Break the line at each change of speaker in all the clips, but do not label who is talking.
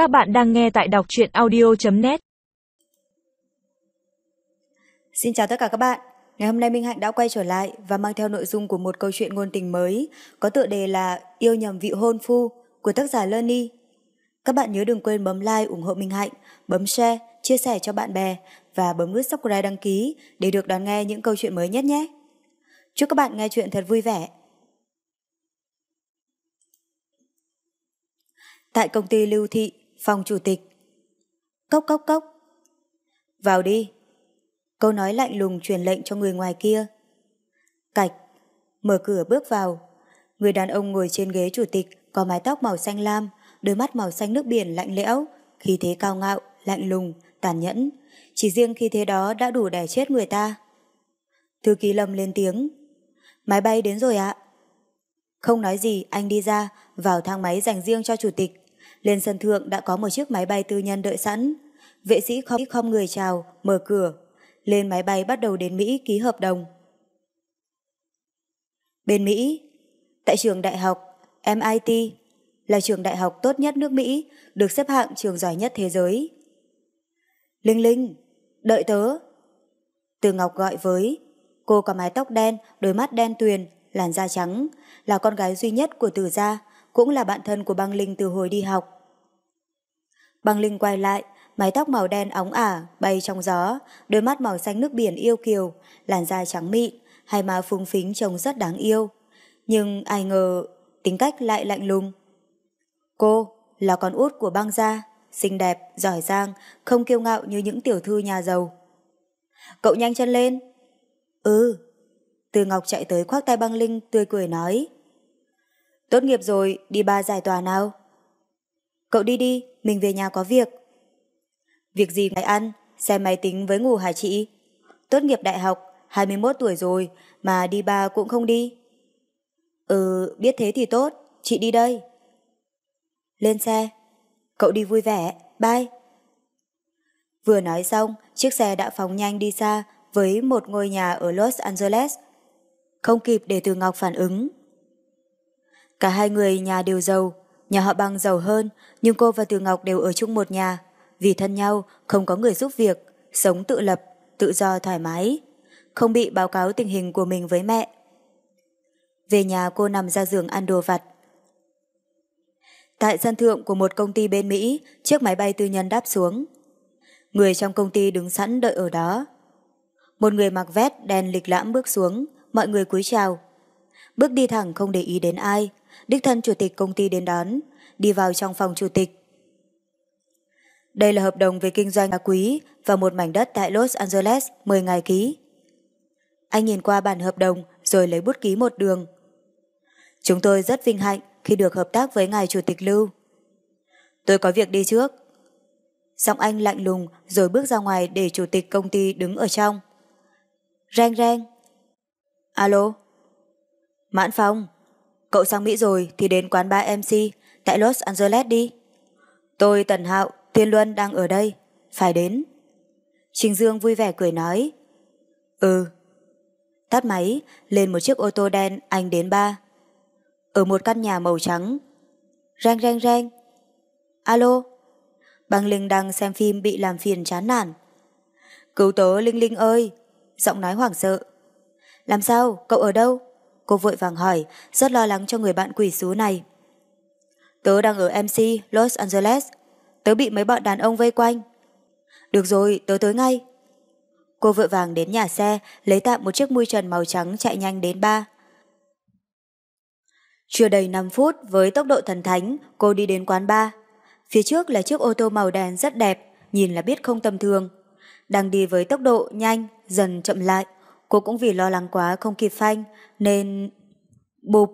Các bạn đang nghe tại đọc truyện audio.net
Xin chào tất cả các bạn. Ngày hôm nay Minh Hạnh đã quay trở lại và mang theo nội dung của một câu chuyện ngôn tình mới có tựa đề là Yêu nhầm vị hôn phu của tác giả Lenny. Các bạn nhớ đừng quên bấm like ủng hộ Minh Hạnh, bấm share, chia sẻ cho bạn bè và bấm nút subscribe đăng ký để được đón nghe những câu chuyện mới nhất nhé. Chúc các bạn nghe chuyện thật vui vẻ. Tại công ty Lưu Thị, phòng chủ tịch. Cốc cốc cốc. Vào đi. Câu nói lạnh lùng truyền lệnh cho người ngoài kia. Cạch. Mở cửa bước vào. Người đàn ông ngồi trên ghế chủ tịch có mái tóc màu xanh lam, đôi mắt màu xanh nước biển lạnh lẽo, khí thế cao ngạo, lạnh lùng, tàn nhẫn. Chỉ riêng khi thế đó đã đủ để chết người ta. Thư ký Lâm lên tiếng. Máy bay đến rồi ạ. Không nói gì, anh đi ra, vào thang máy dành riêng cho chủ tịch. Lên sân thượng đã có một chiếc máy bay tư nhân đợi sẵn. Vệ sĩ không, không người chào, mở cửa. Lên máy bay bắt đầu đến Mỹ ký hợp đồng. Bên Mỹ, tại trường đại học MIT, là trường đại học tốt nhất nước Mỹ, được xếp hạng trường giỏi nhất thế giới. Linh Linh, đợi tớ. Từ Ngọc gọi với, cô có mái tóc đen, đôi mắt đen tuyền, làn da trắng, là con gái duy nhất của Từ Gia, cũng là bạn thân của băng Linh từ hồi đi học. Băng Linh quay lại, mái tóc màu đen óng ả, bay trong gió, đôi mắt màu xanh nước biển yêu kiều, làn da trắng mịn, hai má phúng phính trông rất đáng yêu. Nhưng ai ngờ, tính cách lại lạnh lùng. Cô là con út của băng gia, xinh đẹp, giỏi giang, không kiêu ngạo như những tiểu thư nhà giàu. Cậu nhanh chân lên. Ừ. Từ Ngọc chạy tới khoác tay băng Linh tươi cười nói. Tốt nghiệp rồi, đi ba giải tòa nào? Cậu đi đi, mình về nhà có việc. Việc gì phải ăn, xem máy tính với ngủ hả chị? Tốt nghiệp đại học, 21 tuổi rồi, mà đi ba cũng không đi. Ừ, biết thế thì tốt, chị đi đây. Lên xe. Cậu đi vui vẻ, bye. Vừa nói xong, chiếc xe đã phóng nhanh đi xa với một ngôi nhà ở Los Angeles. Không kịp để Từ Ngọc phản ứng. Cả hai người nhà đều giàu, nhà họ băng giàu hơn, nhưng cô và Từ Ngọc đều ở chung một nhà. Vì thân nhau, không có người giúp việc, sống tự lập, tự do thoải mái, không bị báo cáo tình hình của mình với mẹ. Về nhà cô nằm ra giường ăn đồ vặt. Tại sân thượng của một công ty bên Mỹ, chiếc máy bay tư nhân đáp xuống. Người trong công ty đứng sẵn đợi ở đó. Một người mặc vest đen lịch lãm bước xuống, mọi người cúi chào. Bước đi thẳng không để ý đến ai, đích thân chủ tịch công ty đến đón, đi vào trong phòng chủ tịch. Đây là hợp đồng về kinh doanh đá quý và một mảnh đất tại Los Angeles 10 ngày ký. Anh nhìn qua bản hợp đồng rồi lấy bút ký một đường. Chúng tôi rất vinh hạnh khi được hợp tác với ngài chủ tịch Lưu. Tôi có việc đi trước. Giọng anh lạnh lùng rồi bước ra ngoài để chủ tịch công ty đứng ở trong. Reng reng. Alo. Mãn Phong. Cậu sang Mỹ rồi thì đến quán ba MC tại Los Angeles đi. Tôi Tần Hạo, Thiên Luân đang ở đây. Phải đến. Trình Dương vui vẻ cười nói. Ừ. Tắt máy, lên một chiếc ô tô đen anh đến ba. Ở một căn nhà màu trắng. Reng reng reng. Alo. Băng Linh đang xem phim bị làm phiền chán nản. Cứu tớ Linh Linh ơi. Giọng nói hoảng sợ. Làm sao? Cậu ở đâu? Cô vội vàng hỏi, rất lo lắng cho người bạn quỷ xú này. Tớ đang ở MC Los Angeles. Tớ bị mấy bọn đàn ông vây quanh. Được rồi, tớ tới ngay. Cô vội vàng đến nhà xe, lấy tạm một chiếc mui trần màu trắng chạy nhanh đến ba. Chưa đầy 5 phút với tốc độ thần thánh, cô đi đến quán ba. Phía trước là chiếc ô tô màu đen rất đẹp, nhìn là biết không tầm thường. Đang đi với tốc độ nhanh, dần chậm lại. Cô cũng vì lo lắng quá không kịp phanh, nên... Bụp!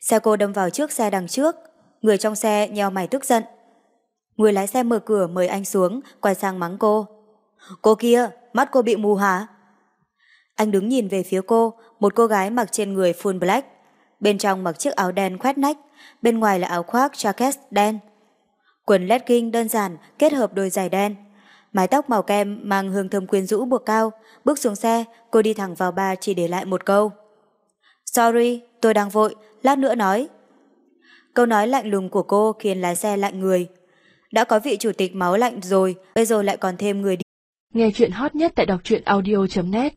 Xe cô đâm vào trước xe đằng trước. Người trong xe nheo mày tức giận. Người lái xe mở cửa mời anh xuống, quay sang mắng cô. Cô kia, mắt cô bị mù hả? Anh đứng nhìn về phía cô, một cô gái mặc trên người full black. Bên trong mặc chiếc áo đen khoét nách, bên ngoài là áo khoác jacket đen. Quần legging đơn giản kết hợp đôi giày đen. Mái tóc màu kem mang hương thơm quyến rũ buộc cao, bước xuống xe, cô đi thẳng vào bà chỉ để lại một câu. Sorry, tôi đang vội, lát nữa nói. Câu nói lạnh lùng của cô khiến lái xe lạnh người. Đã có vị chủ tịch máu lạnh rồi, bây giờ lại còn thêm người đi.
Nghe chuyện hot nhất tại đọc truyện audio.net